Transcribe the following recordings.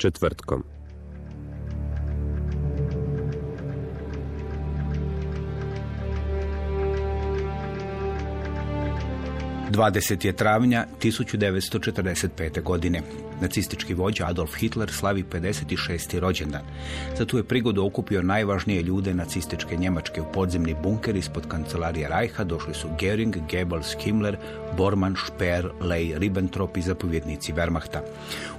Četvrtkom. 20. je travnja 1945. godine. Nacistički vođa Adolf Hitler slavi 56. rođendan. Za tu je prigodu okupio najvažnije ljude nacističke Njemačke u podzemni bunker ispod kancelarije Reicha došli su Göring, Goebbels, Himmler, Bormann, Speer, Ley, Ribbentrop i zapovjednici Wehrmachta.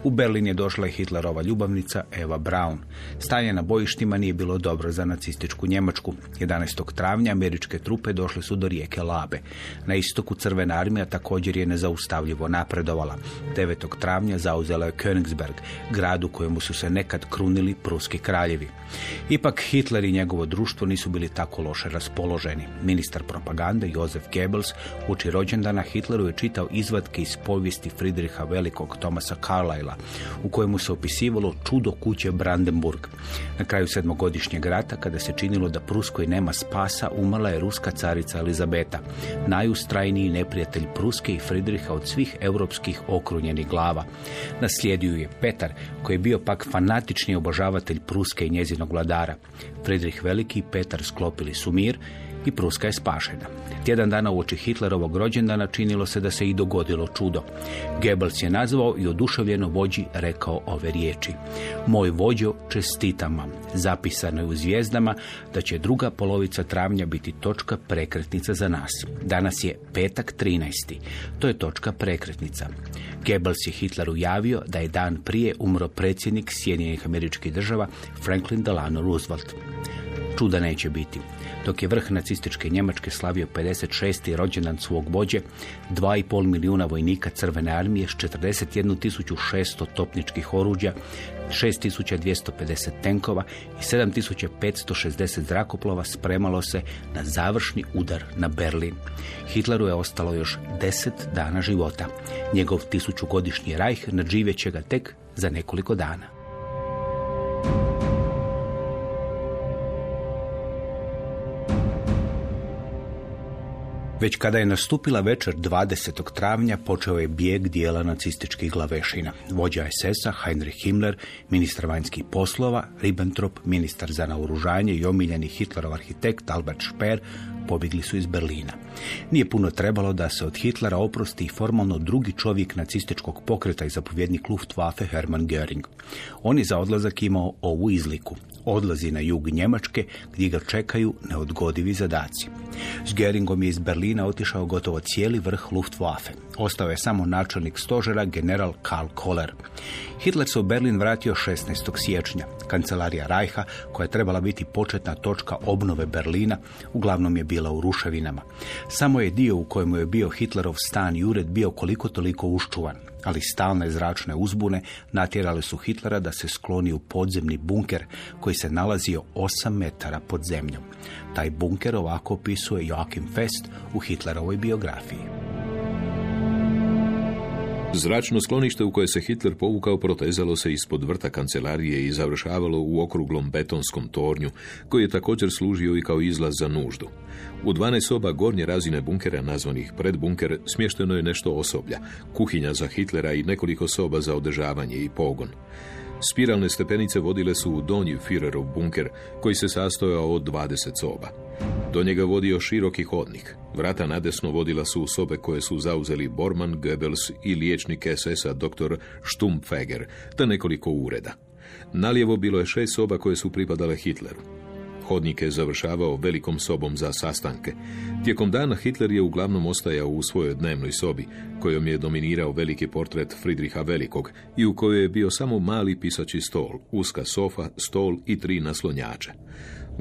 U Berlin je došla i Hitlerova ljubavnica Eva Braun. Stanje na bojištima nije bilo dobro za nacističku Njemačku. 11. travnja američke trupe došle su do rijeke Labe. Na istoku crvena armija također je nezaustavljivo napredovala. 9. travnja zauzela je Königsberg, grad u kojemu su se nekad krunili pruski kraljevi. Ipak Hitler i njegovo društvo nisu bili tako loše raspoloženi. Ministar propagande Josef Goebbels uči rođendana Hitleru je čitao izvatke iz povijesti Friedricha Velikog Tomasa Carlyla, u kojemu se opisivalo čudo kuće Brandenburg. Na kraju sedmogodišnjeg rata, kada se činilo da Pruskoj nema spasa, umala je ruska carica Elizabeta, najustrajniji neprijatelj Pruske i Friedricha od svih europskih okrunjenih glava. Naslijedio je Petar, koji je bio pak fanatični obožavatelj Pruske i njezinog vladara. Friedrich Veliki i Petar sklopili su mir i Pruska je spašena. Tjedan dana uoči Hitlerovog rođendana činilo se da se i dogodilo čudo. Goebbels je nazvao i oduševljeno vođi rekao ove riječi. Moj vođo, čestitam vam. Zapisano je u zvijezdama da će druga polovica travnja biti točka prekretnica za nas. Danas je petak 13. To je točka prekretnica. Goebbels je Hitleru javio da je dan prije umro predsjednik Sjedinjenih američkih država Franklin Delano Roosevelt. Čuda neće biti. Dok je vrh nacističke Njemačke slavio 56. rođendan svog vođe, 2,5 milijuna vojnika Crvene armije s 41.600 topničkih oruđa, 6.250 tenkova i 7.560 zrakoplova spremalo se na završni udar na Berlin. Hitleru je ostalo još 10 dana života. Njegov tisućugodišnji rajh nadživjet će ga tek za nekoliko dana. Već kada je nastupila večer 20. travnja počeo je bijeg dijela nacističkih glavešina. Vođa SS-a Heinrich Himmler, ministar vanjskih poslova, Ribbentrop, ministar za naoružanje i omiljeni Hitlerov arhitekt Albert Speer pobjegli su iz Berlina. Nije puno trebalo da se od Hitlera oprosti i formalno drugi čovjek nacističkog pokreta i zapovjednik Luftwaffe Hermann Göring. On je za odlazak imao ovu izliku. Odlazi na jug Njemačke gdje ga čekaju neodgodivi zadaci. S Göringom je iz Berlina otišao gotovo cijeli vrh Luftwaffe. Ostao je samo načelnik stožera general Karl Koller. Hitler se u Berlin vratio 16. siječnja. Kancelarija Reicha, koja je trebala biti početna točka obnove Berlina, uglavnom je bila u ruševinama. Samo je dio u kojemu je bio Hitlerov stan i ured bio koliko toliko uščuvan, ali stalne zračne uzbune natjerale su Hitlera da se skloni u podzemni bunker koji se nalazio 8 metara pod zemljom. Taj bunker ovako opisuje Joachim Fest u Hitlerovoj biografiji. Zračno sklonište u koje se Hitler povukao protezalo se ispod vrta kancelarije i završavalo u okruglom betonskom tornju, koji je također služio i kao izlaz za nuždu. U 12 soba gornje razine bunkera, nazvanih predbunker, smješteno je nešto osoblja, kuhinja za Hitlera i nekoliko soba za održavanje i pogon. Spiralne stepenice vodile su u donji Führerov bunker, koji se sastojao od 20 soba. Do njega vodio široki hodnik. Vrata nadesno vodila su u sobe koje su zauzeli Bormann, Goebbels i liječnik SS-a dr. Stumpfeger, te nekoliko ureda. Nalijevo bilo je šest soba koje su pripadale Hitleru. Hodnik je završavao velikom sobom za sastanke. Tijekom dana Hitler je uglavnom ostajao u svojoj dnevnoj sobi, kojom je dominirao veliki portret Friedricha Velikog i u kojoj je bio samo mali pisaći stol, uska sofa, stol i tri naslonjača.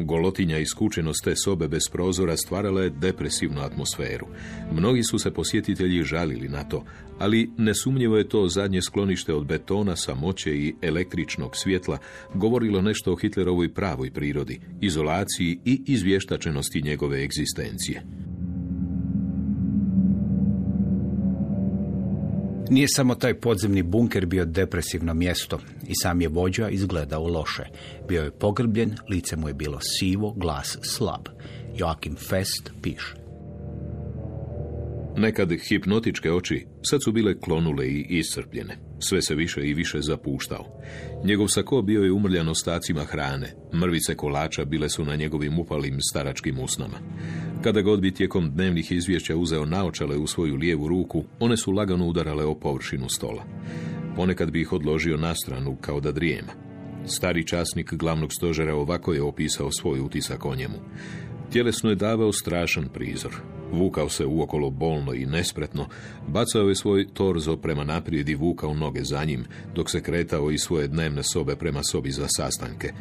Golotinja i skučenost te sobe bez prozora stvarala je depresivnu atmosferu. Mnogi su se posjetitelji žalili na to, ali nesumnjivo je to zadnje sklonište od betona, samoće i električnog svjetla govorilo nešto o Hitlerovoj pravoj prirodi, izolaciji i izvještačenosti njegove egzistencije. Nije samo taj podzemni bunker bio depresivno mjesto i sam je vođa izgledao loše. Bio je pogrbljen, lice mu je bilo sivo, glas slab. Joachim Fest piše. Nekad hipnotičke oči sad su bile klonule i iscrpljene. Sve se više i više zapuštao. Njegov sako bio je umrljan ostacima hrane. Mrvice kolača bile su na njegovim upalim staračkim usnama. Kada god bi tijekom dnevnih izvješća uzeo naočale u svoju lijevu ruku, one su lagano udarale o površinu stola. Ponekad bi ih odložio na stranu kao da drijema. Stari časnik glavnog stožera ovako je opisao svoj utisak o njemu. Tjelesno je davao strašan prizor. Vukao se uokolo bolno i nespretno, bacao je svoj torzo prema naprijed i vukao noge za njim, dok se kretao iz svoje dnevne sobe prema sobi za sastanke.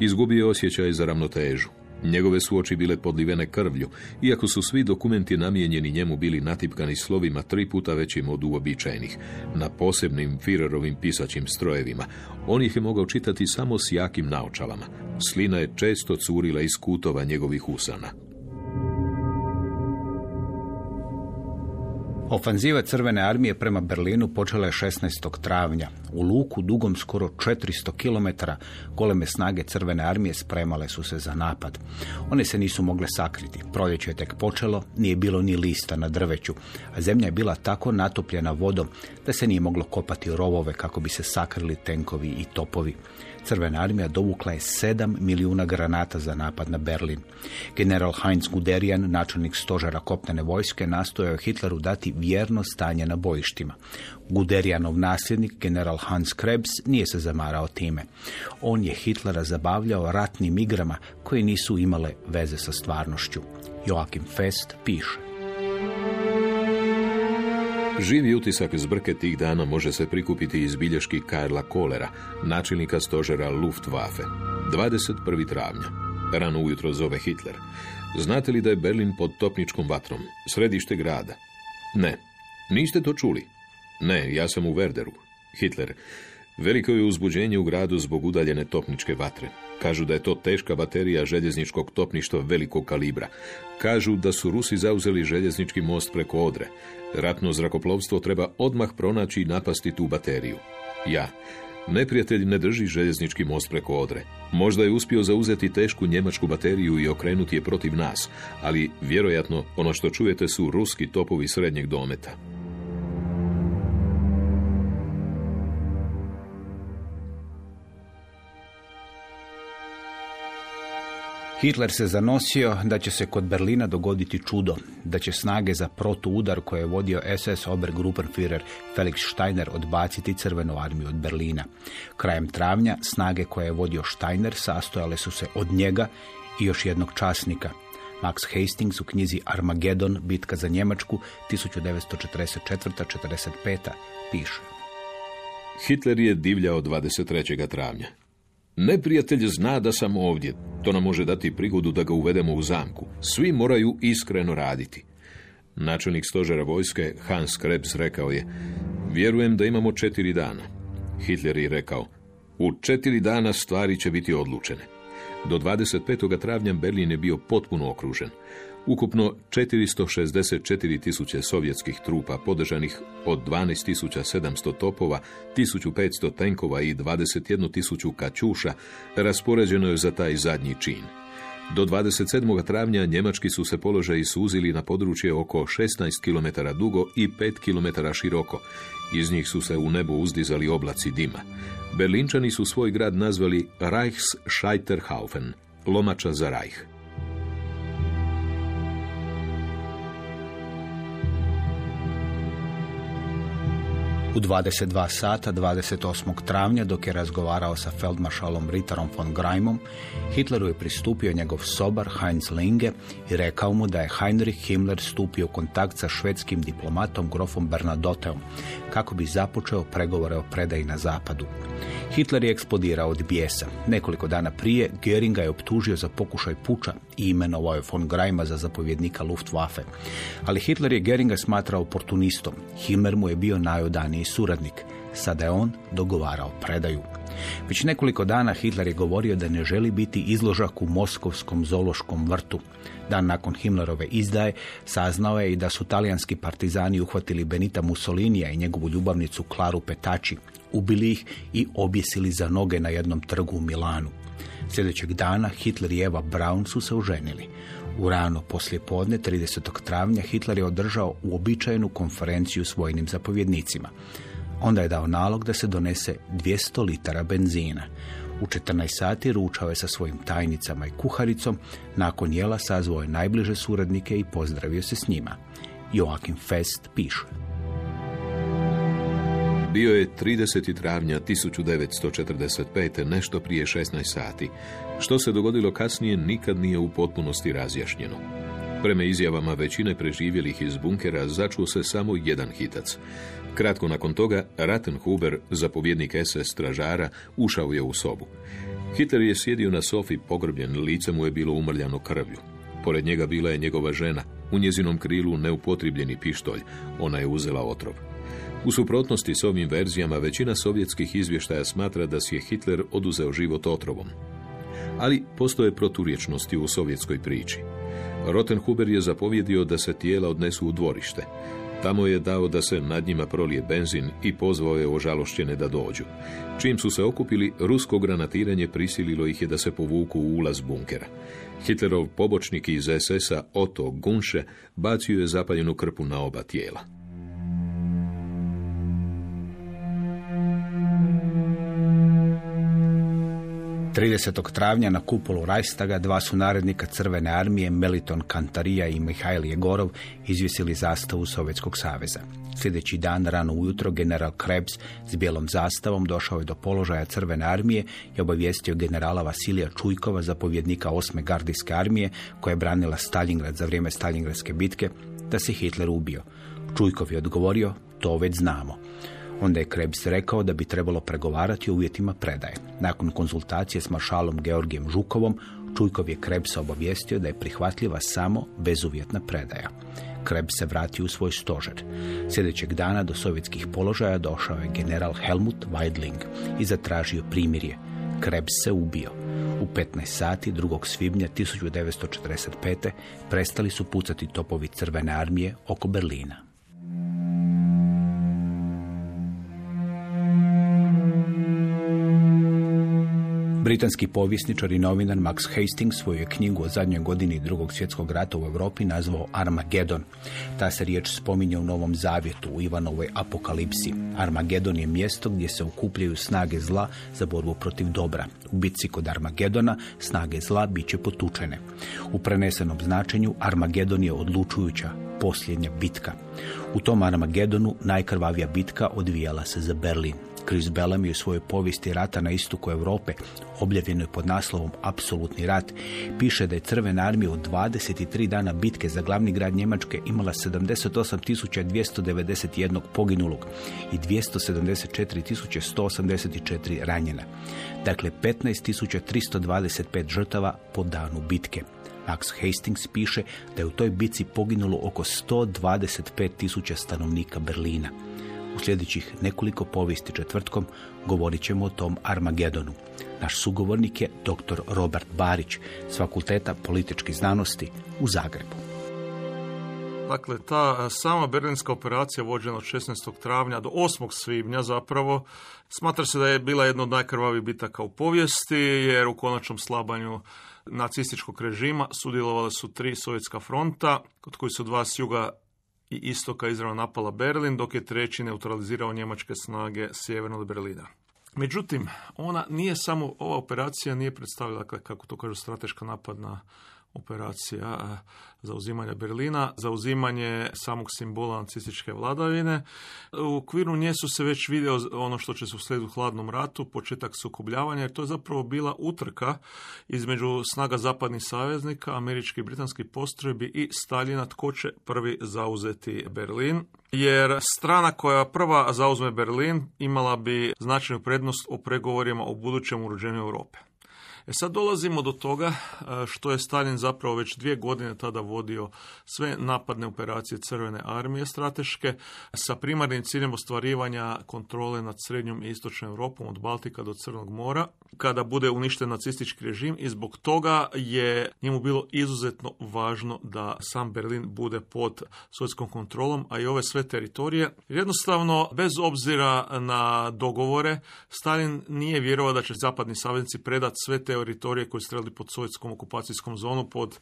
Izgubio osjećaj za ravnotežu. Njegove su oči bile podlivene krvlju, iako su svi dokumenti namijenjeni njemu bili natipkani slovima tri puta većim od uobičajenih, na posebnim Führerovim pisaćim strojevima. On ih je mogao čitati samo s jakim naočalama. Slina je često curila iz kutova njegovih usana. Ofanziva Crvene armije prema Berlinu počela je 16. travnja. U luku dugom skoro 400 km goleme snage Crvene armije spremale su se za napad. One se nisu mogle sakriti. Proljeće je tek počelo, nije bilo ni lista na drveću, a zemlja je bila tako natopljena vodom da se nije moglo kopati rovove kako bi se sakrili tenkovi i topovi. Crvena armija dovukla je 7 milijuna granata za napad na Berlin. General Heinz Guderian, načelnik stožera kopnene vojske, nastojao Hitleru dati vjerno stanje na bojištima. Guderianov nasljednik, general Hans Krebs, nije se zamarao time. On je Hitlera zabavljao ratnim igrama koje nisu imale veze sa stvarnošću. Joachim Fest piše. Živi utisak zbrke tih dana može se prikupiti iz bilješki Karla Kolera, načelnika stožera Luftwaffe. 21. travnja. Rano ujutro zove Hitler. Znate li da je Berlin pod topničkom vatrom? Središte grada. Ne. Niste to čuli? Ne, ja sam u Werderu. Hitler. Veliko je uzbuđenje u gradu zbog udaljene topničke vatre. Kažu da je to teška baterija željezničkog topništva velikog kalibra. Kažu da su Rusi zauzeli željeznički most preko Odre. Ratno zrakoplovstvo treba odmah pronaći i napasti tu bateriju. Ja. Neprijatelj ne drži željeznički most preko Odre. Možda je uspio zauzeti tešku njemačku bateriju i okrenuti je protiv nas, ali vjerojatno ono što čujete su ruski topovi srednjeg dometa. Hitler se zanosio da će se kod Berlina dogoditi čudo, da će snage za protuudar koje je vodio SS Obergruppenführer Felix Steiner odbaciti crvenu armiju od Berlina. Krajem travnja snage koje je vodio Steiner sastojale su se od njega i još jednog časnika. Max Hastings u knjizi Armageddon, bitka za Njemačku, 1944-45. piše. Hitler je divljao 23. travnja. Neprijatelj zna da sam ovdje. To nam može dati prigodu da ga uvedemo u zamku. Svi moraju iskreno raditi. Načelnik stožera vojske Hans Krebs rekao je Vjerujem da imamo četiri dana. Hitler je rekao U četiri dana stvari će biti odlučene. Do 25. travnja Berlin je bio potpuno okružen. Ukupno 464 tisuće sovjetskih trupa podržanih od 12.700 topova, 1500 tenkova i 21 tisuću kaćuša raspoređeno je za taj zadnji čin. Do 27. travnja njemački su se položaji suzili na područje oko 16 km dugo i 5 km široko. Iz njih su se u nebo uzdizali oblaci dima. Berlinčani su svoj grad nazvali Reichsscheiterhaufen, lomača za Reich. U 22 sata 28. travnja dok je razgovarao sa feldmaršalom Rittarom von Greimom, Hitleru je pristupio njegov sobar Heinz Linge i rekao mu da je Heinrich Himmler stupio u kontakt sa švedskim diplomatom grofom Bernadotteom kako bi započeo pregovore o predaji na zapadu. Hitler je eksplodirao od bijesa. Nekoliko dana prije Göringa je optužio za pokušaj puča i imenovao je von Greima za zapovjednika Luftwaffe. Ali Hitler je Göringa smatrao oportunistom. Himmler mu je bio najodaniji suradnik. Sada je on dogovarao predaju. Već nekoliko dana Hitler je govorio da ne želi biti izložak u Moskovskom zološkom vrtu. Dan nakon Himmlerove izdaje saznao je i da su talijanski partizani uhvatili Benita Mussolinija i njegovu ljubavnicu Klaru Petači, ubili ih i objesili za noge na jednom trgu u Milanu. Sljedećeg dana Hitler i Eva Braun su se oženili. U rano poslije podne 30. travnja Hitler je održao uobičajenu konferenciju s vojnim zapovjednicima. Onda je dao nalog da se donese 200 litara benzina. U 14 sati ručao je sa svojim tajnicama i kuharicom, nakon jela sazvao je najbliže suradnike i pozdravio se s njima. Joachim Fest piše. Bio je 30. travnja 1945. nešto prije 16 sati. Što se dogodilo kasnije nikad nije u potpunosti razjašnjeno. Prema izjavama većine preživjelih iz bunkera začuo se samo jedan hitac. Kratko nakon toga, Rattenhuber, zapovjednik SS stražara, ušao je u sobu. Hitler je sjedio na sofi pogrbljen, lice mu je bilo umrljano krvlju. Pored njega bila je njegova žena, u njezinom krilu neupotrebljeni pištolj. Ona je uzela otrov. U suprotnosti s ovim verzijama, većina sovjetskih izvještaja smatra da si je Hitler oduzeo život otrovom. Ali postoje proturječnosti u sovjetskoj priči. Rottenhuber je zapovjedio da se tijela odnesu u dvorište. Tamo je dao da se nad njima prolije benzin i pozvao je ožalošćene da dođu. Čim su se okupili, rusko granatiranje prisililo ih je da se povuku u ulaz bunkera. Hitlerov pobočnik iz SS-a Otto Gunše bacio je zapaljenu krpu na oba tijela. 30. travnja na kupolu Rajstaga dva su narednika Crvene armije Meliton Kantarija i Mihajl Jegorov izvisili zastavu Sovjetskog saveza. Sljedeći dan, rano ujutro, general Krebs s bijelom zastavom došao je do položaja Crvene armije i obavijestio generala Vasilija Čujkova, zapovjednika 8. gardijske armije, koja je branila Stalingrad za vrijeme Stalingradske bitke, da se Hitler ubio. Čujkov je odgovorio, to već znamo. Onda je Krebs rekao da bi trebalo pregovarati o uvjetima predaje. Nakon konzultacije s maršalom Georgijem Žukovom, Čujkov je Krebsa obavijestio da je prihvatljiva samo bezuvjetna predaja. Krebs se vratio u svoj stožer. Sljedećeg dana do sovjetskih položaja došao je general Helmut Weidling i zatražio primirje. Krebs se ubio. U 15 sati 2. svibnja 1945. prestali su pucati topovi crvene armije oko Berlina. Britanski povjesničar i novinar Max Hastings svoju je knjigu o zadnjoj godini drugog svjetskog rata u Europi nazvao Armagedon. Ta se riječ spominje u Novom Zavjetu, u Ivanovoj apokalipsi. Armagedon je mjesto gdje se okupljaju snage zla za borbu protiv dobra. U bitci kod Armagedona snage zla bit će potučene. U prenesenom značenju Armagedon je odlučujuća, posljednja bitka. U tom Armagedonu najkrvavija bitka odvijala se za Berlin. Chris Bellamy u svojoj povijesti rata na istoku Europe, objavljenoj pod naslovom Apsolutni rat, piše da je Crvena armija u 23 dana bitke za glavni grad Njemačke imala 78.291 poginulog i 274.184 ranjena. Dakle, 15.325 žrtava po danu bitke. Max Hastings piše da je u toj bitci poginulo oko 125.000 stanovnika Berlina. U sljedećih nekoliko povijesti četvrtkom govorit ćemo o tom Armagedonu. Naš sugovornik je dr. Robert Barić s Fakulteta političkih znanosti u Zagrebu. Dakle, ta sama berlinska operacija vođena od 16. travnja do 8. svibnja zapravo smatra se da je bila jedna od najkrvavih bitaka u povijesti jer u konačnom slabanju nacističkog režima sudjelovale su tri sovjetska fronta, kod koji su dva s juga i istoka izravno napala Berlin, dok je treći neutralizirao njemačke snage sjeverno od Berlina. Međutim, ona nije samo, ova operacija nije predstavila, kako to kažu, strateška napad na operacija zauzimanja Berlina, zauzimanje samog simbola nacističke vladavine. U okviru nje su se već vidio ono što će se uslijediti u hladnom ratu, početak sukobljavanja, jer to je zapravo bila utrka između snaga zapadnih saveznika, američkih i britanskih postrojbi i Staljina tko će prvi zauzeti Berlin. Jer strana koja prva zauzme Berlin imala bi značajnu prednost o pregovorima o budućem urođenju Europe. E sad dolazimo do toga e, što je Stalin zapravo već dvije godine tada vodio sve napadne operacije Crvene armije strateške sa primarnim ciljem ostvarivanja kontrole nad srednjom i istočnom Europom od Baltika do Crnog mora kada bude uništen nacistički režim i zbog toga je njemu bilo izuzetno važno da sam Berlin bude pod sovjetskom kontrolom, a i ove sve teritorije. Jednostavno, bez obzira na dogovore, Stalin nije vjerovao da će zapadni saveznici predati sve teritorije koje su pod sovjetskom okupacijskom zonu pod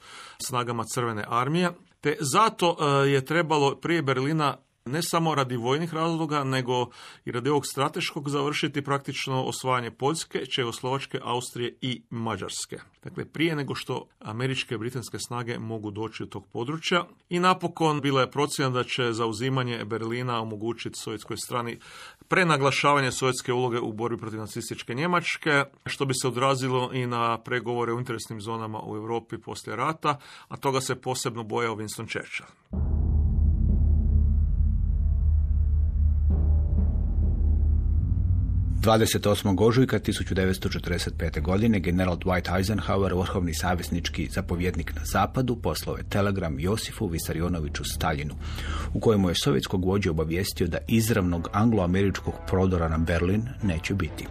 snagama Crvene armije. Te zato e, je trebalo prije Berlina ne samo radi vojnih razloga, nego i radi ovog strateškog završiti praktično osvajanje Poljske, Čehoslovačke, Austrije i Mađarske. Dakle, prije nego što američke i britanske snage mogu doći do tog područja. I napokon bila je procjena da će zauzimanje Berlina omogućiti sovjetskoj strani prenaglašavanje sovjetske uloge u borbi protiv nacističke Njemačke, što bi se odrazilo i na pregovore u interesnim zonama u Europi poslije rata, a toga se posebno bojao Winston Churchill. 28. ožujka 1945. godine general Dwight Eisenhower, vrhovni saveznički zapovjednik na zapadu, poslao je telegram Josifu Visarionoviću Staljinu, u kojemu je sovjetskog vođa obavijestio da izravnog angloameričkog prodora na Berlin neće biti.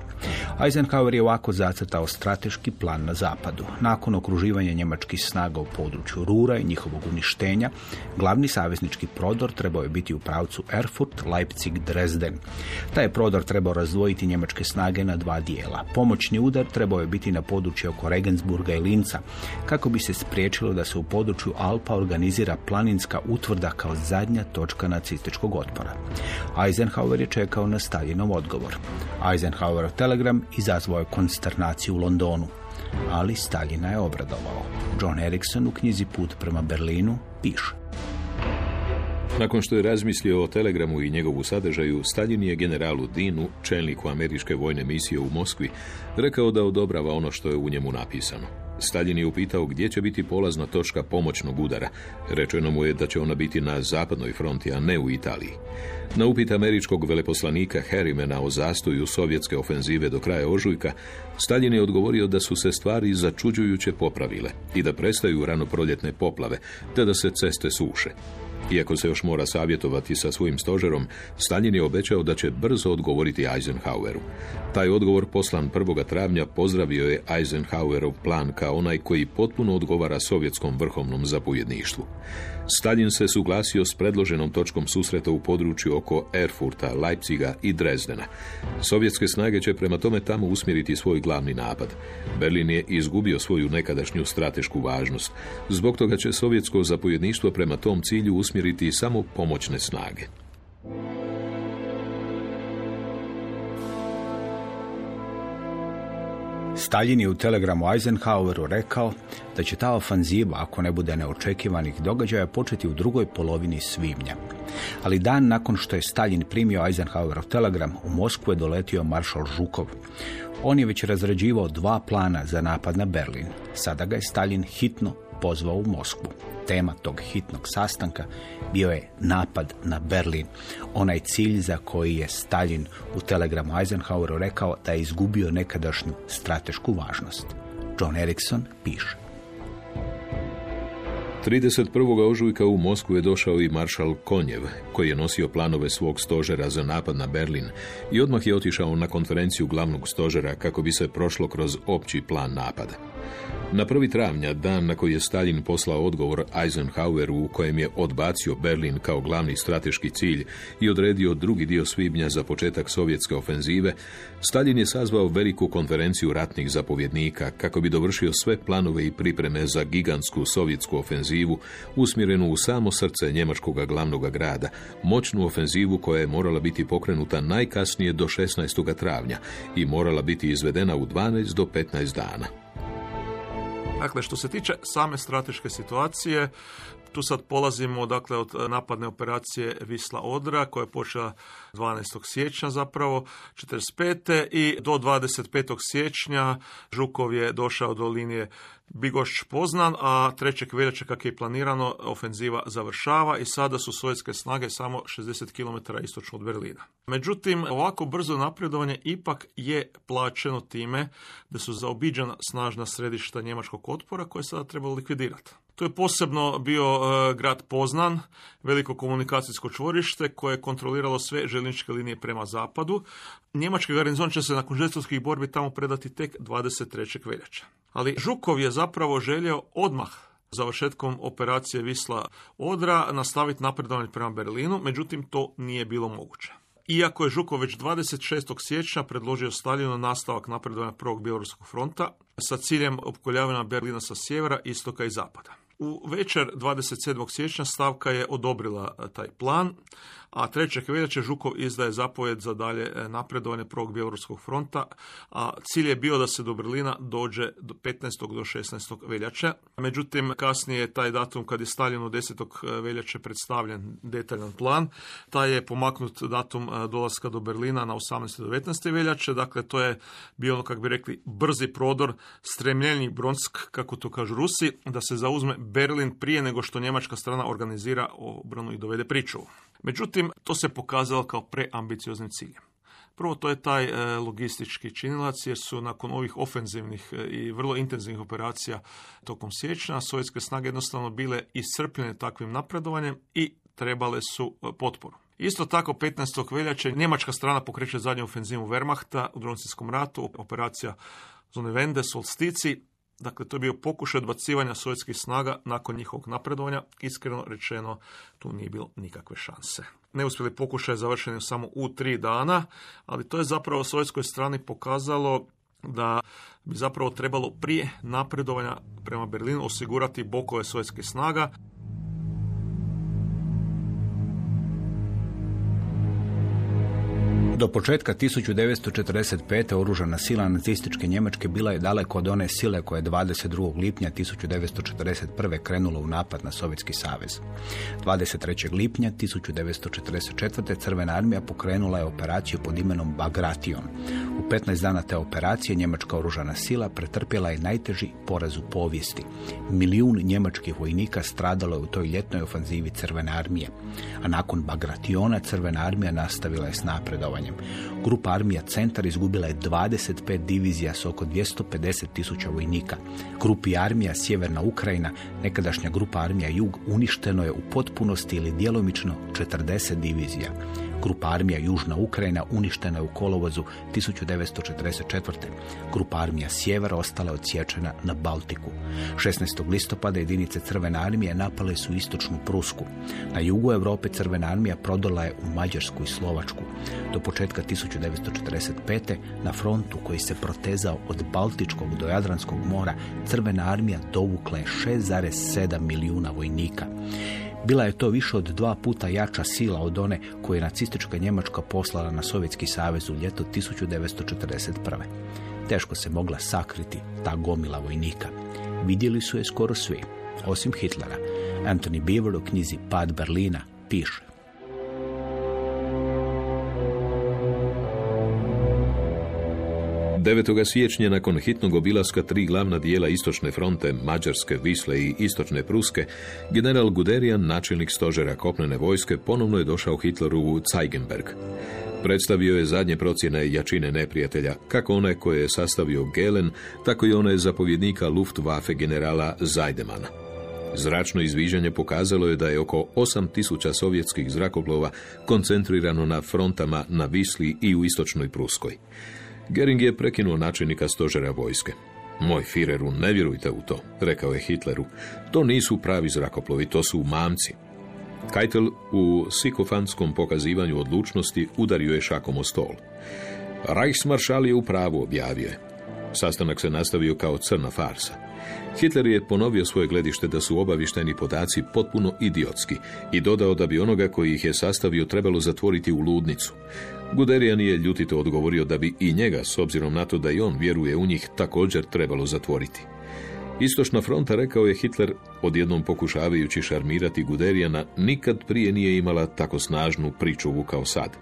Eisenhower je ovako zacrtao strateški plan na zapadu. Nakon okruživanja njemačkih snaga u području Rura i njihovog uništenja, glavni saveznički prodor trebao je biti u pravcu Erfurt, Leipzig, Dresden. Taj prodor trebao razdvojiti njemačke snage na dva dijela. Pomoćni udar trebao je biti na područje oko Regensburga i Linca, kako bi se spriječilo da se u području Alpa organizira planinska utvrda kao zadnja točka nacističkog otpora. Eisenhower je čekao na Staljinov odgovor. Eisenhower telegram izazvao je konsternaciju u Londonu, ali Staljina je obradovao. John Erickson u knjizi Put prema Berlinu piše. Nakon što je razmislio o telegramu i njegovu sadržaju, Stalin je generalu Dinu, čelniku američke vojne misije u Moskvi, rekao da odobrava ono što je u njemu napisano. Stalin je upitao gdje će biti polazna točka pomoćnog udara. Rečeno mu je da će ona biti na zapadnoj fronti, a ne u Italiji. Na upit američkog veleposlanika Harrimana o zastoju sovjetske ofenzive do kraja ožujka, Stalin je odgovorio da su se stvari začuđujuće popravile i da prestaju ranoproljetne poplave, te da se ceste suše. Iako se još mora savjetovati sa svojim stožerom, Stalin je obećao da će brzo odgovoriti Eisenhoweru. Taj odgovor poslan 1. travnja pozdravio je Eisenhowerov plan kao onaj koji potpuno odgovara sovjetskom vrhovnom zapovjedništvu. Stalin se suglasio s predloženom točkom susreta u području oko Erfurta, Leipziga i Drezdena. Sovjetske snage će prema tome tamo usmjeriti svoj glavni napad. Berlin je izgubio svoju nekadašnju stratešku važnost. Zbog toga će sovjetsko zapovjedništvo prema tom cilju usmjeriti samo pomoćne snage. Stalin je u telegramu Eisenhoweru rekao da će ta ofanziva, ako ne bude neočekivanih događaja, početi u drugoj polovini svibnja. Ali dan nakon što je Stalin primio Eisenhowerov telegram, u Moskvu je doletio maršal Žukov. On je već razrađivao dva plana za napad na Berlin. Sada ga je Stalin hitno pozvao u Moskvu. Tema tog hitnog sastanka bio je napad na Berlin. Onaj cilj za koji je Stalin u telegramu Eisenhoweru rekao da je izgubio nekadašnju stratešku važnost. John Erickson piše. 31. ožujka u Moskvu je došao i maršal Konjev, koji je nosio planove svog stožera za napad na Berlin i odmah je otišao na konferenciju glavnog stožera kako bi se prošlo kroz opći plan napada. Na prvi travnja, dan na koji je Stalin poslao odgovor Eisenhoweru u kojem je odbacio Berlin kao glavni strateški cilj i odredio drugi dio svibnja za početak sovjetske ofenzive, Stalin je sazvao veliku konferenciju ratnih zapovjednika kako bi dovršio sve planove i pripreme za gigantsku sovjetsku ofenzivu usmjerenu u samo srce njemačkog glavnog grada, moćnu ofenzivu koja je morala biti pokrenuta najkasnije do 16. travnja i morala biti izvedena u 12 do 15 dana. Dakle, što se tiče same strateške situacije, tu sad polazimo dakle, od napadne operacije Visla Odra koja je počela 12. siječnja zapravo 45. i do 25. siječnja Žukov je došao do linije Bigošć Poznan, a 3. veljače kako je planirano ofenziva završava i sada su sovjetske snage samo 60 km istočno od Berlina. Međutim, ovako brzo napredovanje ipak je plaćeno time da su zaobiđena snažna središta njemačkog otpora koje sada trebalo likvidirati. To je posebno bio e, grad Poznan, veliko komunikacijsko čvorište koje je kontroliralo sve željezničke linije prema zapadu. Njemački garnizon će se nakon žestovskih borbi tamo predati tek 23. veljače. Ali Žukov je zapravo želio odmah završetkom operacije Visla Odra nastaviti napredovanje prema Berlinu, međutim to nije bilo moguće. Iako je Žukov već 26. siječnja predložio Staljinu nastavak napredovanja prvog Bjelorskog fronta sa ciljem opkoljavanja Berlina sa sjevera, istoka i zapada. U večer 27. siječnja stavka je odobrila e, taj plan, a 3. veljače Žukov izdaje zapovjed za dalje e, napredovanje prvog Bjelorskog fronta, a cilj je bio da se do Berlina dođe do 15. do 16. veljače. Međutim, kasnije je taj datum kad je Stalin u 10. E, veljače predstavljen detaljan plan, taj je pomaknut datum dolaska do Berlina na 18. do 19. veljače, dakle to je bio ono, kako bi rekli, brzi prodor, stremljenji Bronsk, kako to kažu Rusi, da se zauzme Berlin prije nego što njemačka strana organizira obranu i dovede priču. Međutim, to se pokazalo kao preambicioznim ciljem. Prvo, to je taj e, logistički činilac, jer su nakon ovih ofenzivnih e, i vrlo intenzivnih operacija tokom siječnja, sovjetske snage jednostavno bile iscrpljene takvim napredovanjem i trebale su e, potporu. Isto tako, 15. veljače, njemačka strana pokreće zadnju ofenzivu Wehrmachta u drugom ratu, operacija Zone Vende, Solstici, Dakle, to je bio pokušaj odbacivanja sovjetskih snaga nakon njihovog napredovanja. Iskreno rečeno, tu nije bilo nikakve šanse. Neuspjeli pokušaj završen samo u tri dana, ali to je zapravo sovjetskoj strani pokazalo da bi zapravo trebalo prije napredovanja prema Berlinu osigurati bokove sovjetskih snaga. Do početka 1945. oružana sila nacističke Njemačke bila je daleko od one sile koja je 22. lipnja 1941. krenula u napad na Sovjetski savez. 23. lipnja 1944. Crvena armija pokrenula je operaciju pod imenom Bagration. U 15 dana te operacije njemačka oružana sila pretrpjela je najteži poraz u povijesti. Milijun njemačkih vojnika stradalo je u toj ljetnoj ofanzivi Crvene armije, a nakon Bagrationa Crvena armija nastavila je s napredovanjem. Grupa armija Centar izgubila je 25 divizija s oko 250 tisuća vojnika. Grupi armija Sjeverna Ukrajina, nekadašnja grupa armija Jug, uništeno je u potpunosti ili djelomično 40 divizija. Grupa armija Južna Ukrajina uništena je u kolovozu 1944. Grupa armija Sjever ostala odsječena na Baltiku. 16. listopada jedinice Crvene armije napale su istočnu Prusku. Na jugu Europe Crvena armija prodala je u Mađarsku i Slovačku. Do početka 1945. na frontu koji se protezao od Baltičkog do Jadranskog mora Crvena armija dovukla je 6,7 milijuna vojnika. Bila je to više od dva puta jača sila od one koje je nacistička Njemačka poslala na Sovjetski savez u ljeto 1941. Teško se mogla sakriti ta gomila vojnika. Vidjeli su je skoro svi, osim Hitlera. Anthony Beaver u knjizi Pad Berlina piše. 9. siječnja nakon hitnog obilaska tri glavna dijela istočne fronte, Mađarske, Visle i istočne Pruske, general Guderian, načelnik stožera kopnene vojske, ponovno je došao Hitleru u Zeigenberg. Predstavio je zadnje procjene jačine neprijatelja, kako one koje je sastavio Gelen, tako i one zapovjednika Luftwaffe generala Zajdemana. Zračno izviđanje pokazalo je da je oko 8000 sovjetskih zrakoplova koncentrirano na frontama na Visli i u istočnoj Pruskoj. Gering je prekinuo načelnika stožera vojske. Moj Fireru, ne vjerujte u to, rekao je Hitleru. To nisu pravi zrakoplovi, to su mamci. Keitel u sikofanskom pokazivanju odlučnosti udario je šakom o stol. Reichsmaršal je u pravu, objavio je. Sastanak se nastavio kao crna farsa. Hitler je ponovio svoje gledište da su obavišteni podaci potpuno idiotski i dodao da bi onoga koji ih je sastavio trebalo zatvoriti u ludnicu. Guderian je ljutito odgovorio da bi i njega, s obzirom na to da i on vjeruje u njih, također trebalo zatvoriti. Istočna fronta, rekao je Hitler, odjednom pokušavajući šarmirati Guderijana, nikad prije nije imala tako snažnu pričuvu kao sad.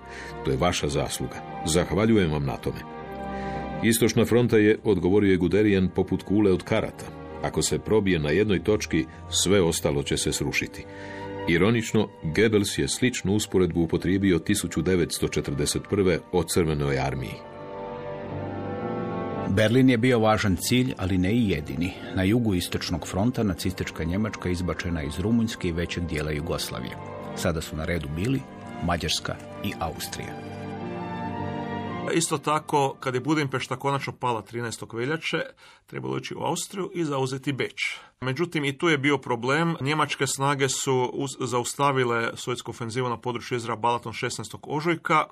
To je vaša zasluga. Zahvaljujem vam na tome. Istočna fronta je, odgovorio je Guderijan, poput kule od karata. Ako se probije na jednoj točki, sve ostalo će se srušiti. Ironično, Goebbels je sličnu usporedbu upotrijebio 1941. o crvenoj armiji. Berlin je bio važan cilj, ali ne i jedini. Na jugu istočnog fronta nacistička Njemačka izbačena iz Rumunjske i većeg dijela Jugoslavije. Sada su na redu bili Mađarska i Austrija. Isto tako, kad je Budimpešta konačno pala 13. veljače, trebalo ići u Austriju i zauzeti Beč. Međutim, i tu je bio problem. Njemačke snage su zaustavile sovjetsku ofenzivu na području jezera Balaton 16. ožujka,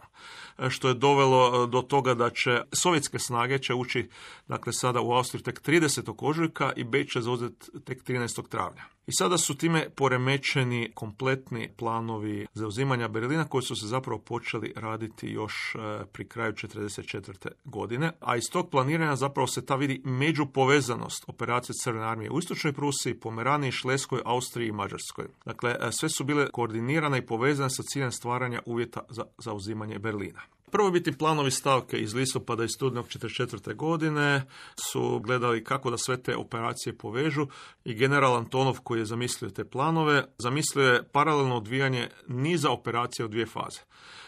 što je dovelo e, do toga da će sovjetske snage će ući dakle, sada u Austriju tek 30. ožujka i Beč će zauzeti tek 13. travnja. I sada su time poremećeni kompletni planovi zauzimanja Berlina koji su se zapravo počeli raditi još e, pri kraju 1944. godine, a iz tog planiranja zapravo se ta vidi međupovezanost operacije Crvene armije u Istočnoj Prusiji, Pomeraniji, Šleskoj, Austriji i Mađarskoj. Dakle, e, sve su bile koordinirane i povezane sa ciljem stvaranja uvjeta za zauzimanje Berlina. Prvobitni planovi stavke iz listopada i studenog 1944. godine su gledali kako da sve te operacije povežu i general Antonov koji je zamislio te planove, zamislio je paralelno odvijanje niza operacija u dvije faze.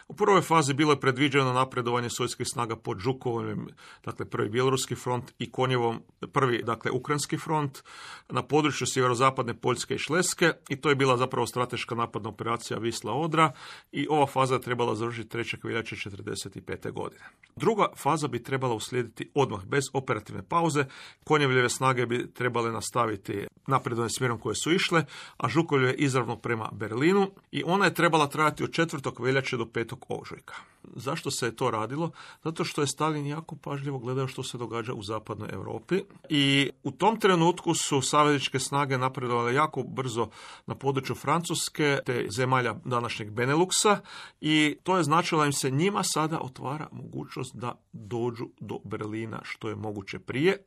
U prvoj fazi bilo je predviđeno napredovanje sovjetskih snaga pod Žukovim, dakle prvi bjeloruski front i Konjevom prvi, dakle ukrajinski front, na području sjeverozapadne Poljske i Šleske i to je bila zapravo strateška napadna operacija Visla Odra i ova faza je trebala završiti 3. veljače 1945. godine. Druga faza bi trebala uslijediti odmah, bez operativne pauze. Konjevljeve snage bi trebale nastaviti napredovanje smjerom koje su išle, a Žukovlje izravno prema Berlinu i ona je trebala trajati od 4. veljače do 5 ožujka. Zašto se je to radilo? Zato što je Stalin jako pažljivo gledao što se događa u zapadnoj Europi i u tom trenutku su savezničke snage napredovale jako brzo na području Francuske te zemalja današnjeg Beneluxa i to je značilo da im se njima sada otvara mogućnost da dođu do Berlina što je moguće prije,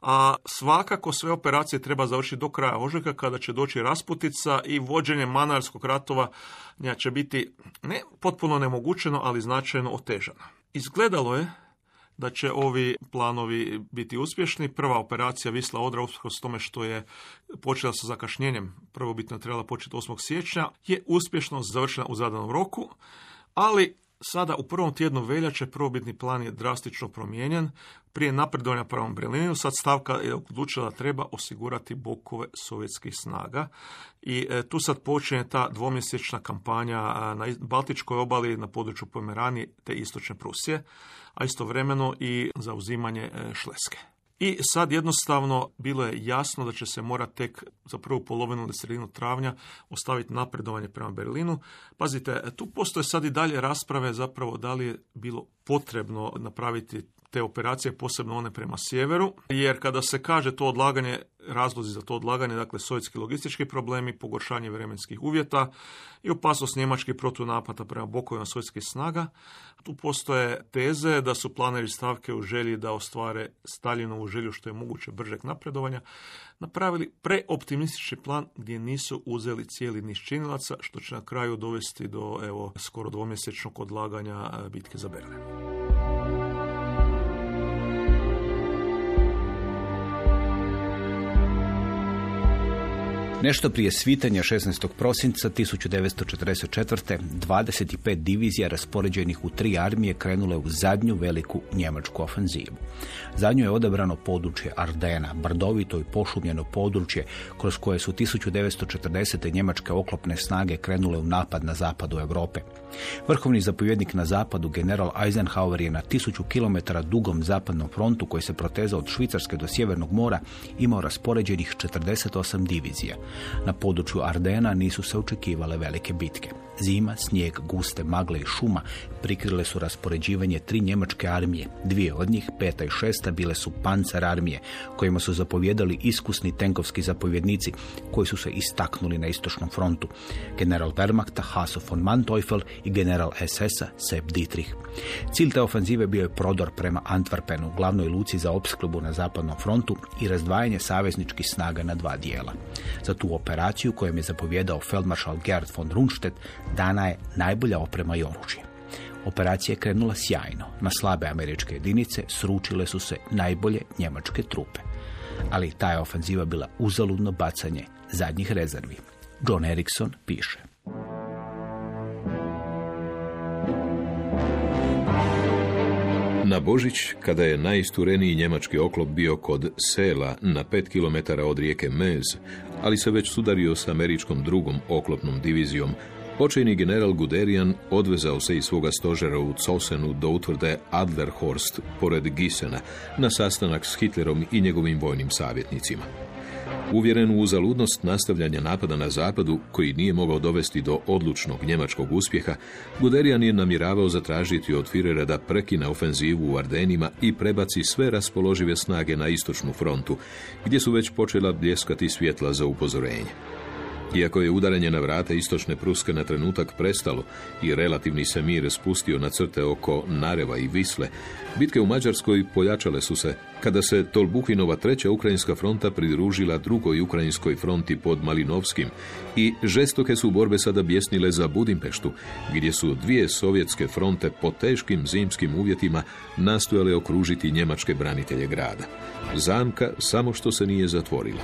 a svakako sve operacije treba završiti do kraja ožujka kada će doći rasputica i vođenje Manarskog ratova će biti ne potpuno nemogućeno, ali značajno otežano. Izgledalo je da će ovi planovi biti uspješni. Prva operacija Visla Odra, usprkos tome što je počela sa zakašnjenjem, prvobitno trebala početi 8. siječnja, je uspješno završena u zadanom roku, ali Sada u prvom tjednu veljače probitni plan je drastično promijenjen. Prije napredovanja prvom Berlinu sad stavka je odlučila da treba osigurati bokove sovjetskih snaga i e, tu sad počinje ta dvomjesečna kampanja na Baltičkoj obali na području Pomeranije te istočne Prusije, a istovremeno i zauzimanje e, Šleske. I sad jednostavno bilo je jasno da će se morati tek za prvu polovinu ili sredinu travnja ostaviti napredovanje prema Berlinu. Pazite, tu postoje sad i dalje rasprave zapravo da li je bilo potrebno napraviti te operacije, posebno one prema sjeveru, jer kada se kaže to odlaganje, razlozi za to odlaganje, dakle sovjetski logistički problemi, pogoršanje vremenskih uvjeta i opasnost njemačkih protunapada prema bokovima sovjetskih snaga, tu postoje teze da su planeri stavke u želji da ostvare Staljinovu želju što je moguće bržeg napredovanja, napravili preoptimistični plan gdje nisu uzeli cijeli niz činilaca, što će na kraju dovesti do evo skoro dvomjesečnog odlaganja bitke za Berlin. Nešto prije svitanja 16. prosinca 1944. 25 divizija raspoređenih u tri armije krenule u zadnju veliku njemačku ofenzivu. Za nju je odabrano područje Ardena, brdovito i pošumljeno područje kroz koje su 1940. njemačke oklopne snage krenule u napad na zapadu Europe. Vrhovni zapovjednik na zapadu, general Eisenhower, je na tisuću kilometara dugom zapadnom frontu koji se proteza od Švicarske do Sjevernog mora imao raspoređenih 48 divizija. Na području Ardena nisu se očekivale velike bitke. Zima, snijeg, guste magle i šuma prikrile su raspoređivanje tri njemačke armije. Dvije od njih, peta i šesta, bile su pancar armije, kojima su zapovjedali iskusni tenkovski zapovjednici koji su se istaknuli na istočnom frontu. General Wehrmachta Hasso von Manteuffel i general SS-a Sepp Dietrich. Cilj te ofenzive bio je prodor prema Antwerpenu, glavnoj luci za opskrbu na zapadnom frontu i razdvajanje savezničkih snaga na dva dijela. Za tu operaciju kojom je zapovjedao feldmaršal Gerd von Rundstedt dana je najbolja oprema i oružje. Operacija je krenula sjajno. Na slabe američke jedinice sručile su se najbolje njemačke trupe. Ali ta je ofenziva bila uzaludno bacanje zadnjih rezervi. John Erickson piše. Na Božić, kada je najistureniji njemački oklop bio kod Sela na 5 km od rijeke Mez, ali se već sudario s američkom drugom oklopnom divizijom, Počejni general Guderian odvezao se iz svoga stožera u Cosenu do utvrde Adlerhorst, pored Gisena, na sastanak s Hitlerom i njegovim vojnim savjetnicima. Uvjeren u uzaludnost nastavljanja napada na zapadu, koji nije mogao dovesti do odlučnog njemačkog uspjeha, Guderian je namjeravao zatražiti od Firera da prekine ofenzivu u Ardenima i prebaci sve raspoložive snage na istočnu frontu, gdje su već počela bljeskati svjetla za upozorenje. Iako je udaranje na vrata istočne Pruske na trenutak prestalo i relativni se mir spustio na crte oko Nareva i Visle, bitke u Mađarskoj pojačale su se kada se Tolbuhinova treća ukrajinska fronta pridružila drugoj ukrajinskoj fronti pod Malinovskim i žestoke su borbe sada bjesnile za Budimpeštu, gdje su dvije sovjetske fronte po teškim zimskim uvjetima nastojale okružiti njemačke branitelje grada. Zamka samo što se nije zatvorila.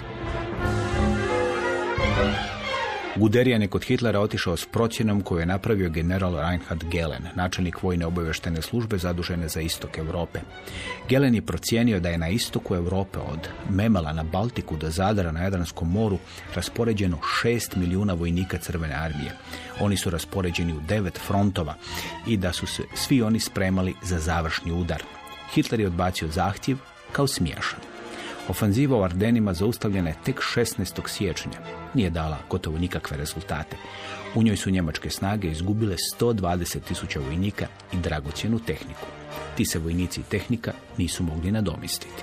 Guderian je kod Hitlera otišao s procjenom koju je napravio general Reinhard Gelen, načelnik vojne obavještene službe zadužene za istok Europe. Gelen je procijenio da je na istoku Europe od Memela na Baltiku do Zadara na Jadranskom moru raspoređeno 6 milijuna vojnika Crvene armije. Oni su raspoređeni u devet frontova i da su se svi oni spremali za završni udar. Hitler je odbacio zahtjev kao smiješan. Ofanziva u Ardenima zaustavljena je tek 16. siječnja. Nije dala gotovo nikakve rezultate. U njoj su njemačke snage izgubile 120 tisuća vojnika i dragocjenu tehniku. Ti se vojnici i tehnika nisu mogli nadomistiti.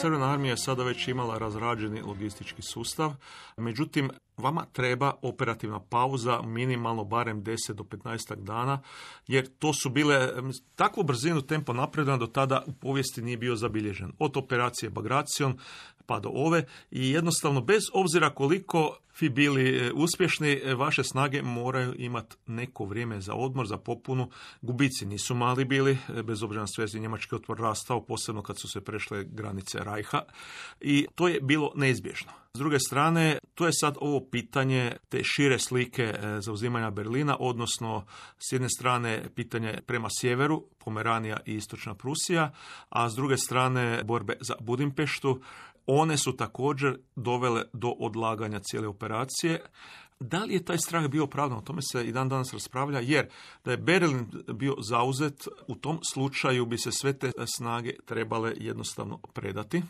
Crvena armija je sada već imala razrađeni logistički sustav, međutim, vama treba operativna pauza minimalno barem 10 do 15 dana, jer to su bile, takvu brzinu tempo napredna do tada u povijesti nije bio zabilježen. Od operacije Bagracion pa do ove i jednostavno bez obzira koliko vi bili e, uspješni, e, vaše snage moraju imati neko vrijeme za odmor, za popunu. Gubici nisu mali bili, e, bez obzira na svezi njemački otvor rastao, posebno kad su se prešle granice Rajha i to je bilo neizbježno. S druge strane, to je sad ovo pitanje te šire slike zauzimanja Berlina, odnosno s jedne strane pitanje prema sjeveru, Pomeranija i Istočna Prusija, a s druge strane borbe za Budimpeštu, one su također dovele do odlaganja cijele operacije. Da li je taj strah bio opravdan? O tome se i dan danas raspravlja, jer da je Berlin bio zauzet, u tom slučaju bi se sve te snage trebale jednostavno predati.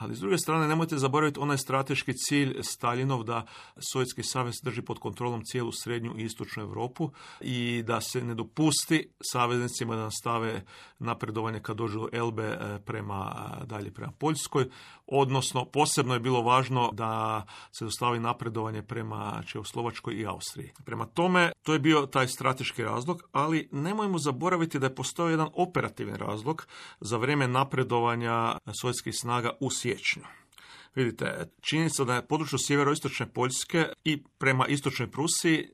Ali s druge strane, nemojte zaboraviti onaj strateški cilj Staljinov da Sovjetski savez drži pod kontrolom cijelu srednju i istočnu Europu i da se ne dopusti saveznicima da nastave napredovanje kad dođu Elbe e, prema dalje prema Poljskoj, odnosno posebno je bilo važno da se dostavi napredovanje prema Čehoslovačkoj i Austriji. Prema tome, to je bio taj strateški razlog, ali nemojmo zaboraviti da je postojao jedan operativni razlog za vrijeme napredovanja sovjetskih snaga u siječnju. Vidite, činjenica da je području sjeveroistočne Poljske i prema istočnoj Prusiji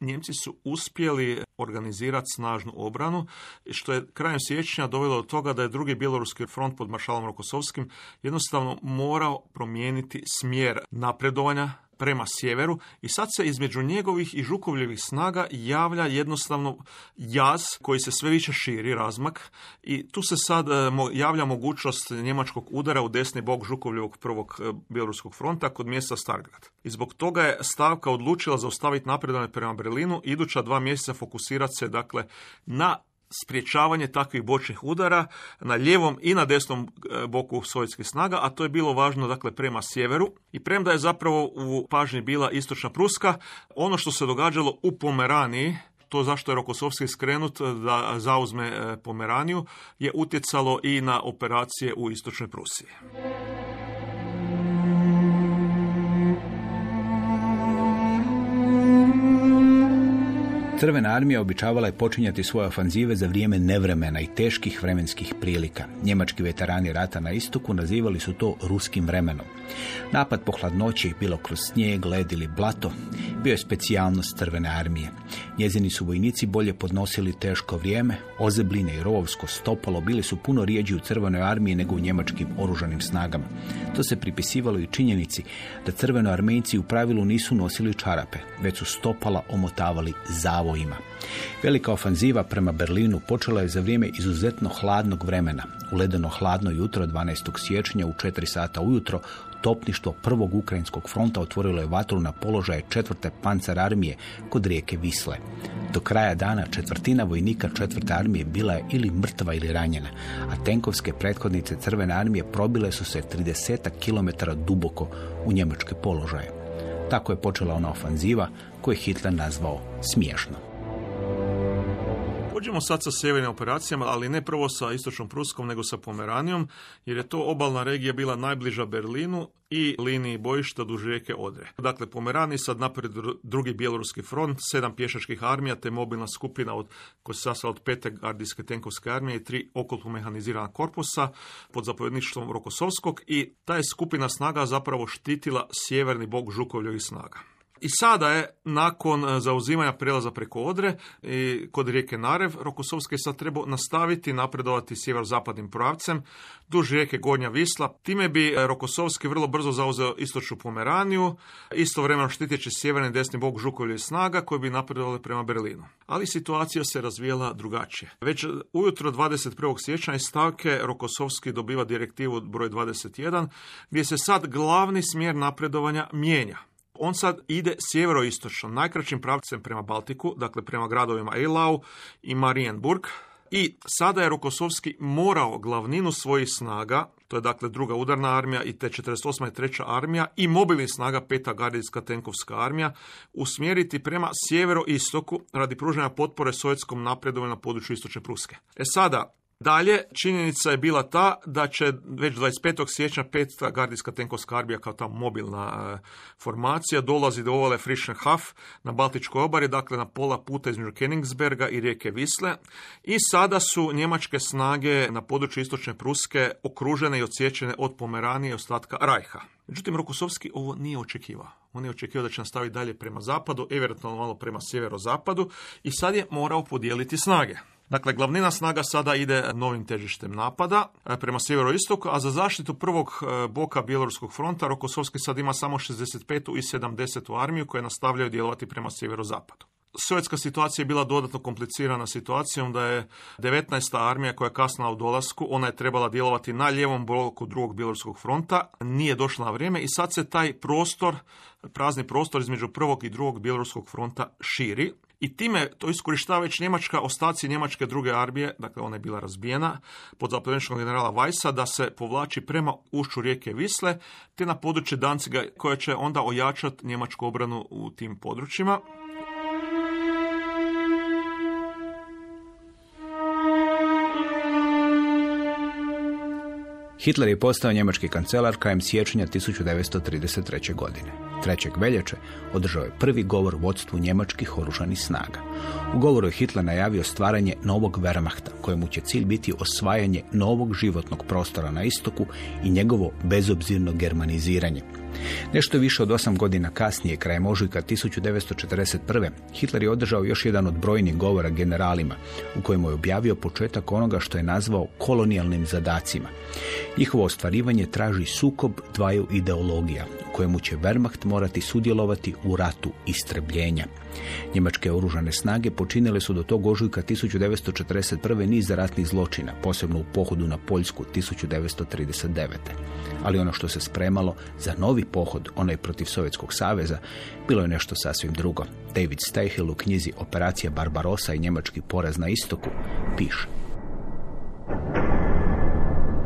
Njemci su uspjeli organizirati snažnu obranu, što je krajem siječnja dovelo do toga da je drugi bjeloruski front pod maršalom Rokosovskim jednostavno morao promijeniti smjer napredovanja prema sjeveru i sad se između njegovih i Žukovljevih snaga javlja jednostavno jaz koji se sve više širi, razmak i tu se sad e, javlja mogućnost njemačkog udara u desni bok Žukovljevog prvog e, bjeloruskog fronta kod mjesta Stargrad. I zbog toga je stavka odlučila zaustaviti napredovanje prema Berlinu iduća dva mjeseca fokusirati se dakle na spriječavanje takvih bočnih udara na lijevom i na desnom e, boku sovjetskih snaga, a to je bilo važno dakle prema sjeveru i premda je zapravo u pažnji bila istočna Pruska, ono što se događalo u Pomeraniji, to zašto je Rokosovski skrenut da zauzme e, Pomeraniju, je utjecalo i na operacije u istočnoj Prusiji. Crvena armija običavala je počinjati svoje ofanzive za vrijeme nevremena i teških vremenskih prilika. Njemački veterani rata na istoku nazivali su to ruskim vremenom. Napad po hladnoći, bilo kroz snijeg, led ili blato, bio je specijalnost crvene armije. Njezini su vojnici bolje podnosili teško vrijeme, ozebline i rovovsko stopalo bili su puno rijeđi u crvenoj armiji nego u njemačkim oružanim snagama. To se pripisivalo i činjenici da crvenoarmejci u pravilu nisu nosili čarape, već su stopala omotavali zavojima. Velika ofanziva prema Berlinu počela je za vrijeme izuzetno hladnog vremena. U ledeno hladno jutro 12. siječnja u 4 sata ujutro topništvo prvog ukrajinskog fronta otvorilo je vatru na položaje četvrte pancer armije kod rijeke Visle. Do kraja dana četvrtina vojnika četvrte armije bila je ili mrtva ili ranjena, a tenkovske prethodnice crvene armije probile su se 30 km duboko u njemačke položaje. Tako je počela ona ofanziva koju je Hitler nazvao smiješno. Pođemo sad sa sjevernim operacijama, ali ne prvo sa istočnom Pruskom, nego sa Pomeranijom, jer je to obalna regija bila najbliža Berlinu i liniji bojišta duž rijeke Odre. Dakle, Pomerani sad napred drugi bjeloruski front, sedam pješačkih armija, te mobilna skupina od, koja se sastala od pete gardijske tenkovske armije i tri okolno mehanizirana korpusa pod zapovjedništvom Rokosovskog i ta je skupina snaga zapravo štitila sjeverni bog Žukovljovih snaga. I sada je, nakon e, zauzimanja prelaza preko Odre i kod rijeke Narev, Rokosovski sad trebao nastaviti napredovati sjeverozapadnim pravcem duž rijeke Gornja Visla. Time bi e, Rokosovski vrlo brzo zauzeo istočnu Pomeraniju, istovremeno štiteći sjeverni desni bog Žukovlje snaga koji bi napredovali prema Berlinu. Ali situacija se razvijela drugačije. Već ujutro 21. siječnja iz stavke Rokosovski dobiva direktivu broj 21 gdje se sad glavni smjer napredovanja mijenja. On sad ide sjeveroistočno, najkraćim pravcem prema Baltiku, dakle prema gradovima Eilau i Marienburg. I sada je Rokosovski morao glavninu svojih snaga, to je dakle druga udarna armija i te 48. i treća armija i mobilnih snaga peta gardijska tenkovska armija usmjeriti prema sjeveroistoku radi pružanja potpore sovjetskom napredovanju na području istočne Pruske. E sada, Dalje, činjenica je bila ta da će već 25. siječnja peta gardijska tenkovska armija kao ta mobilna e, formacija dolazi do ovale Frischenhaf na Baltičkoj obari, dakle na pola puta između Kenningsberga i rijeke Visle. I sada su njemačke snage na području istočne Pruske okružene i odsječene od Pomeranije i ostatka Rajha. Međutim, Rokusovski ovo nije očekivao. On je očekivao da će nastaviti dalje prema zapadu, eventualno malo prema sjeverozapadu i sad je morao podijeliti snage. Dakle, glavnina snaga sada ide novim težištem napada e, prema sjeveroistoku, a za zaštitu prvog e, boka Bjeloruskog fronta Rokosovski sad ima samo 65. i 70. armiju koje nastavljaju djelovati prema sjeverozapadu. Sovjetska situacija je bila dodatno komplicirana situacijom da je 19. armija koja je kasnila u dolasku, ona je trebala djelovati na lijevom bloku drugog Bjelorskog fronta, nije došla na vrijeme i sad se taj prostor, prazni prostor između prvog i drugog Bjelorskog fronta širi i time to iskorištava već Njemačka, ostaci Njemačke druge armije, dakle ona je bila razbijena, pod zapovjedničkom generala Weissa, da se povlači prema ušću rijeke Visle, te na područje Danciga, koje će onda ojačati njemačku obranu u tim područjima. Hitler je postao njemački kancelar krajem siječnja 1933. godine. 3. veljače održao je prvi govor vodstvu njemačkih oružanih snaga. U govoru je Hitler najavio stvaranje novog Wehrmachta, kojemu će cilj biti osvajanje novog životnog prostora na istoku i njegovo bezobzirno germaniziranje. Nešto više od osam godina kasnije, krajem ožujka 1941. Hitler je održao još jedan od brojnih govora generalima, u kojemu je objavio početak onoga što je nazvao kolonijalnim zadacima. Njihovo ostvarivanje traži sukob dvaju ideologija, kojemu će Wehrmacht morati sudjelovati u ratu istrebljenja. Njemačke oružane snage počinile su do tog ožujka 1941. niz ratnih zločina, posebno u pohodu na Poljsku 1939. Ali ono što se spremalo za novi pohod, onaj protiv Sovjetskog saveza, bilo je nešto sasvim drugo. David Steichel u knjizi Operacija Barbarosa i njemački poraz na istoku piše.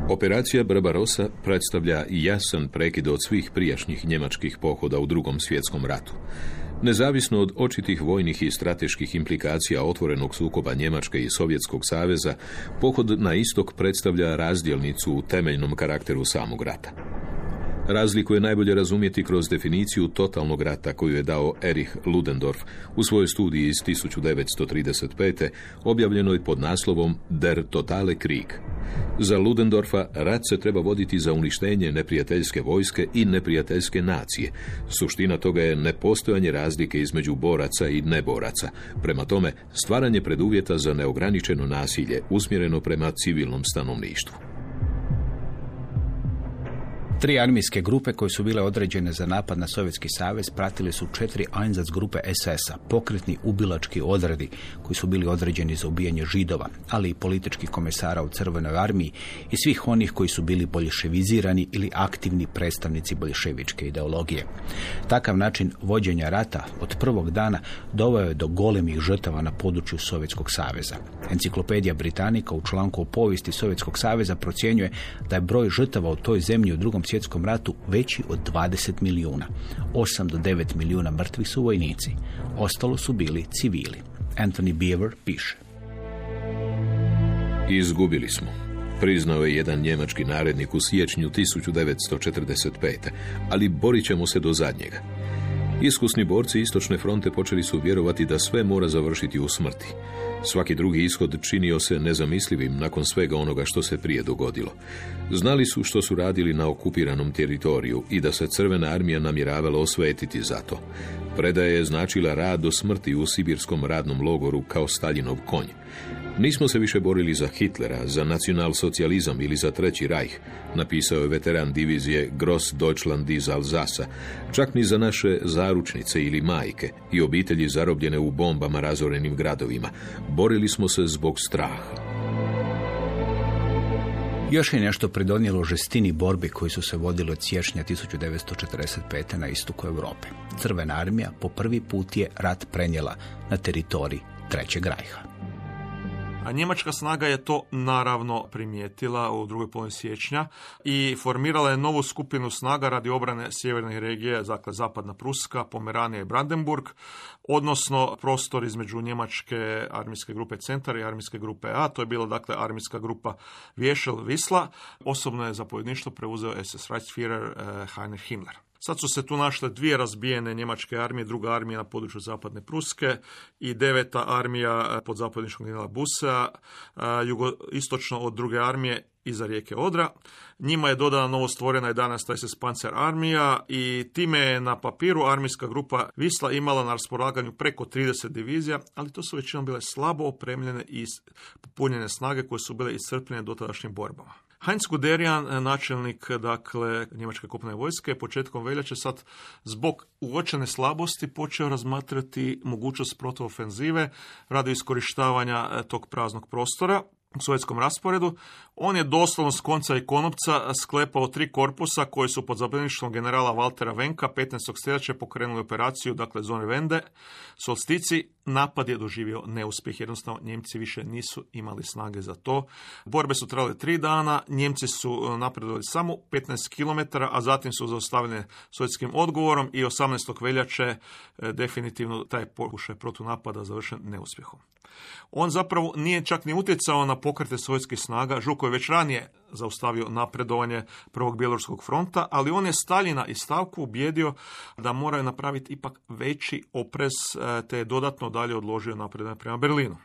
Operacija Barbarosa predstavlja jasan prekid od svih prijašnjih njemačkih pohoda u drugom svjetskom ratu. Nezavisno od očitih vojnih i strateških implikacija otvorenog sukoba Njemačke i Sovjetskog saveza, pohod na istok predstavlja razdjelnicu u temeljnom karakteru samog rata. Razliku je najbolje razumjeti kroz definiciju totalnog rata koju je dao Erich Ludendorff u svojoj studiji iz 1935. objavljenoj pod naslovom Der totale Krieg. Za Ludendorfa rat se treba voditi za uništenje neprijateljske vojske i neprijateljske nacije. Suština toga je nepostojanje razlike između boraca i neboraca. Prema tome, stvaranje preduvjeta za neograničeno nasilje usmjereno prema civilnom stanovništvu. Tri armijske grupe koje su bile određene za napad na Sovjetski savez pratili su četiri Einsatz grupe SS-a, pokretni ubilački odredi koji su bili određeni za ubijanje židova, ali i političkih komesara u Crvenoj armiji i svih onih koji su bili bolješevizirani ili aktivni predstavnici bolješevičke ideologije. Takav način vođenja rata od prvog dana doveo je do golemih žrtava na području Sovjetskog saveza. Enciklopedija Britanika u članku o povijesti Sovjetskog saveza procjenjuje da je broj žrtava u toj zemlji u drugom svjetskom ratu veći od 20 milijuna. 8 do 9 milijuna mrtvih su vojnici. Ostalo su bili civili. Anthony Beaver piše. Izgubili smo. Priznao je jedan njemački narednik u siječnju 1945. Ali borit ćemo se do zadnjega. Iskusni borci Istočne fronte počeli su vjerovati da sve mora završiti u smrti. Svaki drugi ishod činio se nezamislivim nakon svega onoga što se prije dogodilo. Znali su što su radili na okupiranom teritoriju i da se Crvena armija namjeravala osvetiti za to. Predaje je značila rad do smrti u sibirskom radnom logoru kao Staljinov konj. Nismo se više borili za Hitlera, za nacionalsocijalizam ili za Treći rajh, napisao je veteran divizije Gross Deutschland iz Alzasa, čak ni za naše zaručnice ili majke i obitelji zarobljene u bombama razorenim gradovima. Borili smo se zbog straha. Još je nešto pridonijelo žestini borbi koji su se vodili od siječnja 1945. na istoku Europe. Crvena armija po prvi put je rat prenijela na teritorij Trećeg rajha. A njemačka snaga je to naravno primijetila u drugoj polovini siječnja i formirala je novu skupinu snaga radi obrane sjeverne regije, dakle zapadna Pruska, Pomeranija i Brandenburg, odnosno prostor između njemačke armijske grupe Centar i armijske grupe A, to je bila dakle armijska grupa Vješel Visla, osobno je zapovjedništvo preuzeo SS Reichsführer eh, Heinrich Himmler. Sad su se tu našle dvije razbijene njemačke armije, druga armija na području zapadne Pruske i deveta armija eh, pod zapadničkom generala Busa, eh, jugoistočno od druge armije iza rijeke Odra. Njima je dodana novo stvorena 11. SS Panzer armija i time je na papiru armijska grupa Visla imala na raspolaganju preko 30 divizija, ali to su većinom bile slabo opremljene i popunjene snage koje su bile iscrpljene dotadašnjim borbama. Heinz Guderian, načelnik dakle, njemačke kopne vojske, početkom veljače sad zbog uočene slabosti počeo razmatrati mogućnost protuofenzive radi iskorištavanja e, tog praznog prostora u sovjetskom rasporedu. On je doslovno s konca i konopca sklepao tri korpusa koji su pod zapovjedništvom generala Valtera Venka 15. sljedeće pokrenuli operaciju, dakle zone Vende. Solstici napad je doživio neuspjeh, jednostavno Njemci više nisu imali snage za to. Borbe su trajale tri dana, Njemci su e, napredovali samo 15 km, a zatim su zaustavljene sovjetskim odgovorom i 18. veljače e, definitivno taj pokušaj protunapada završen neuspjehom. On zapravo nije čak ni utjecao na pokrete sovjetskih snaga. Žuko je već ranije zaustavio napredovanje prvog bjelorskog fronta, ali on je Staljina i stavku ubjedio da moraju napraviti ipak veći oprez, e, te je dodatno dalje odložio napredovanje prema Berlinu.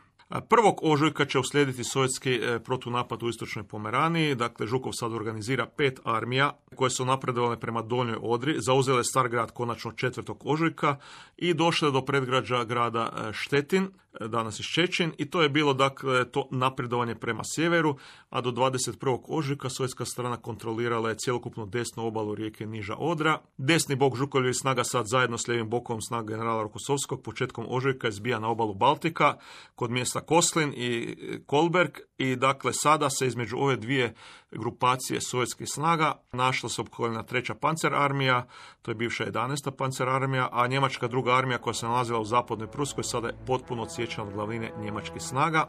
Prvog ožujka će uslijediti sovjetski e, protunapad u istočnoj Pomeraniji, dakle Žukov sad organizira pet armija koje su napredovale prema Donjoj Odri, zauzele star grad konačno četvrtog ožujka i došle do predgrađa grada e, Štetin. Danas iz Čečin i to je bilo dakle to napredovanje prema sjeveru, a do 21. ožujka sovjetska strana kontrolirala je cjelokupnu desnu obalu rijeke Niža Odra. Desni bok Žukoljevih snaga sad zajedno s lijevim bokom snaga generala Rokosovskog početkom ožujka izbija na obalu Baltika kod mjesta Koslin i Kolberg i dakle sada se između ove dvije grupacije sovjetskih snaga našla se opkoljena treća pancer armija, to je bivša 11. pancer armija, a njemačka druga armija koja se nalazila u zapadnoj Pruskoj sada je potpuno odsječena od njemačkih snaga.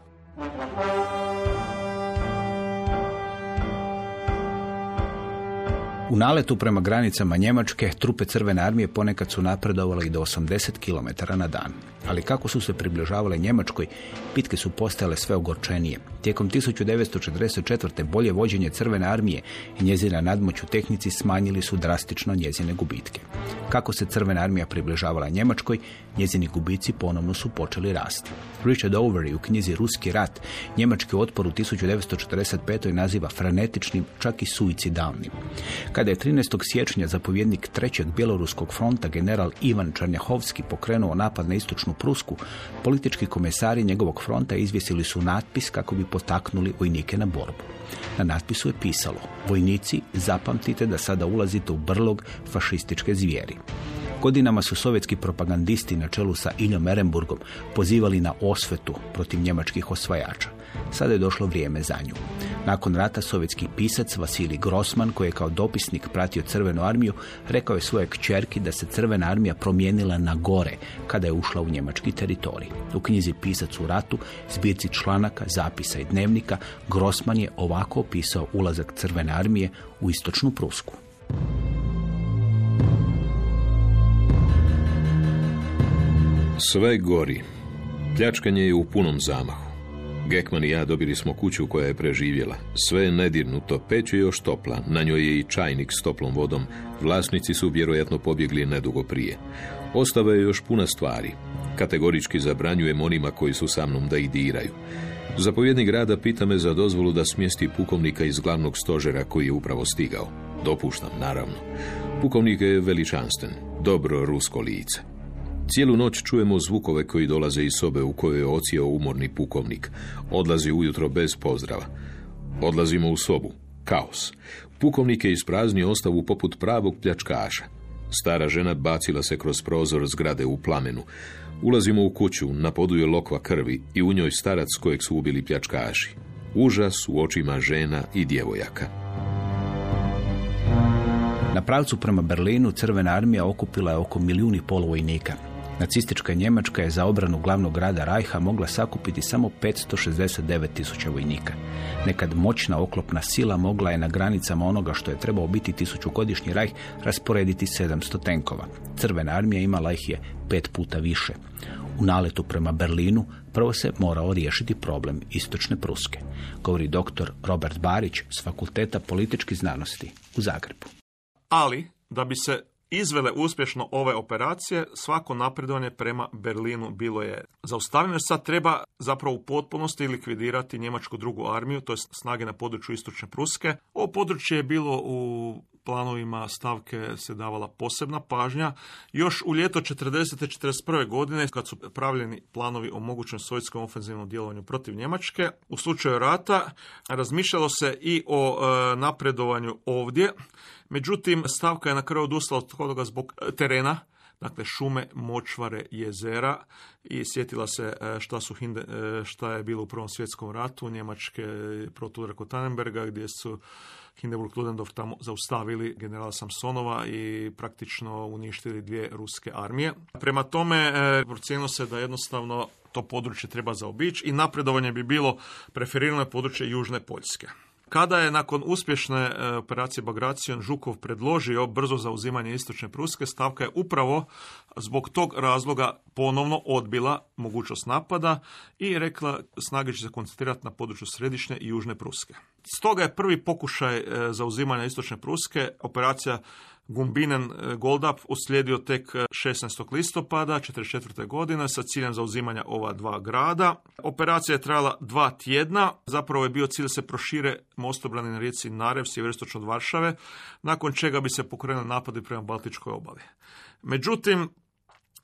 U naletu prema granicama Njemačke trupe Crvene armije ponekad su napredovale i do 80 km na dan. Ali kako su se približavale Njemačkoj, bitke su postajale sve ogorčenije. Tijekom 1944. bolje vođenje Crvene armije i njezina nadmoć u tehnici smanjili su drastično njezine gubitke. Kako se Crvena armija približavala Njemačkoj, njezini gubici ponovno su počeli rasti. Richard Overy u knjizi Ruski rat njemački otpor u 1945. naziva frenetičnim, čak i suicidalnim. Kada je 13. siječnja zapovjednik trećeg bjeloruskog fronta general Ivan Čarnjahovski pokrenuo napad na istočnu Prusku, politički komesari njegovog fronta izvjesili su natpis kako bi potaknuli vojnike na borbu. Na natpisu je pisalo, vojnici, zapamtite da sada ulazite u brlog fašističke zvijeri. Godinama su sovjetski propagandisti na čelu sa Iljom Erenburgom pozivali na osvetu protiv njemačkih osvajača. Sada je došlo vrijeme za nju. Nakon rata sovjetski pisac Vasili Grossman, koji je kao dopisnik pratio Crvenu armiju, rekao je svoje kćerki da se Crvena armija promijenila na gore kada je ušla u njemački teritorij. U knjizi Pisac u ratu, zbirci članaka, zapisa i dnevnika, Grossman je ovako opisao ulazak Crvene armije u istočnu Prusku. Sve gori. Pljačkanje je u punom zamahu. Gekman i ja dobili smo kuću koja je preživjela. Sve je nedirnuto, peć je još topla, na njoj je i čajnik s toplom vodom. Vlasnici su vjerojatno pobjegli nedugo prije. Ostava je još puna stvari. Kategorički zabranjujem onima koji su sa mnom da ih diraju. Zapovjednik grada pita me za dozvolu da smjesti pukovnika iz glavnog stožera koji je upravo stigao. Dopuštam, naravno. Pukovnik je veličanstven, dobro rusko lice. Cijelu noć čujemo zvukove koji dolaze iz sobe u kojoj je ocijao umorni pukovnik. Odlazi ujutro bez pozdrava. Odlazimo u sobu. Kaos. Pukovnik je ispraznio ostavu poput pravog pljačkaša. Stara žena bacila se kroz prozor zgrade u plamenu. Ulazimo u kuću, na podu je lokva krvi i u njoj starac kojeg su ubili pljačkaši. Užas u očima žena i djevojaka. Na pravcu prema Berlinu Crvena armija okupila je oko milijuni polovojnika. Nacistička Njemačka je za obranu glavnog grada Rajha mogla sakupiti samo 569 tisuća vojnika. Nekad moćna oklopna sila mogla je na granicama onoga što je trebao biti tisućugodišnji Rajh rasporediti 700 tenkova. Crvena armija imala ih je pet puta više. U naletu prema Berlinu prvo se morao riješiti problem istočne Pruske, govori dr. Robert Barić s Fakulteta političkih znanosti u Zagrebu. Ali, da bi se izvele uspješno ove operacije, svako napredovanje prema Berlinu bilo je zaustavljeno. Sad treba zapravo u potpunosti likvidirati njemačku drugu armiju, to je snage na području istočne Pruske. Ovo područje je bilo u planovima stavke se davala posebna pažnja. Još u ljeto 40. 41. godine, kad su pravljeni planovi o mogućem sovjetskom ofenzivnom djelovanju protiv Njemačke, u slučaju rata razmišljalo se i o e, napredovanju ovdje. Međutim, stavka je na kraju odustala od toga zbog e, terena, dakle šume, močvare, jezera i sjetila se e, šta, su Hinde, e, šta je bilo u Prvom svjetskom ratu Njemačke protudar kod Tannenberga gdje su Hindenburg Ludendorff tamo zaustavili generala Samsonova i praktično uništili dvije ruske armije. Prema tome, procijenilo se da jednostavno to područje treba zaobići i napredovanje bi bilo preferirano područje Južne Poljske. Kada je nakon uspješne e, operacije Bagracion Žukov predložio brzo zauzimanje istočne Pruske, stavka je upravo zbog tog razloga ponovno odbila mogućnost napada i rekla snage će se koncentrirati na području središnje i južne Pruske. Stoga je prvi pokušaj e, zauzimanja istočne Pruske, operacija Gumbinen Goldap uslijedio tek 16. E, listopada 1944. godine sa ciljem zauzimanja ova dva grada. Operacija je trajala dva tjedna, zapravo je bio cilj se prošire mostobrani na rijeci Narev sjeverostočno od Varšave, nakon čega bi se pokrenuli napadi prema Baltičkoj obali. Međutim,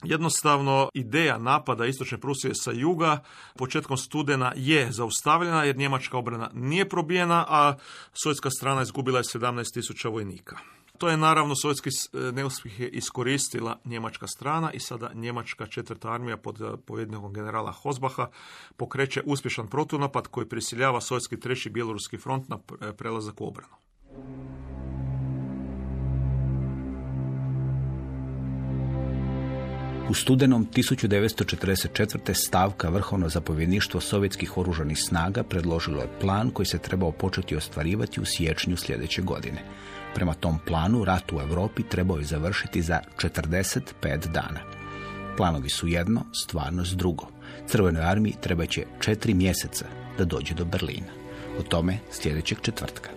Jednostavno, ideja napada istočne Prusije sa juga početkom studena je zaustavljena jer njemačka obrana nije probijena, a sovjetska strana izgubila je 17.000 vojnika. To je naravno sovjetski e, neuspjeh je iskoristila njemačka strana i sada njemačka četvrta armija pod povjednikom generala Hozbaha pokreće uspješan protunapad koji prisiljava sovjetski treći bjeloruski front na prelazak u obranu. U studenom 1944. stavka Vrhovno zapovjedništvo sovjetskih oružanih snaga predložilo je plan koji se trebao početi ostvarivati u siječnju sljedeće godine. Prema tom planu rat u Europi trebao je završiti za 45 dana. Planovi su jedno, stvarnost drugo. Crvenoj armiji treba će četiri mjeseca da dođe do Berlina. O tome sljedećeg četvrtka.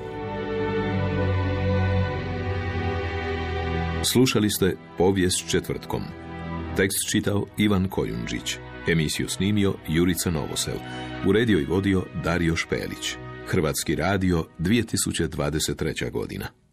Slušali ste povijest četvrtkom. Tekst čitao Ivan Kojundžić. Emisiju snimio Jurica Novosel. Uredio i vodio Dario Špelić. Hrvatski radio 2023. godina.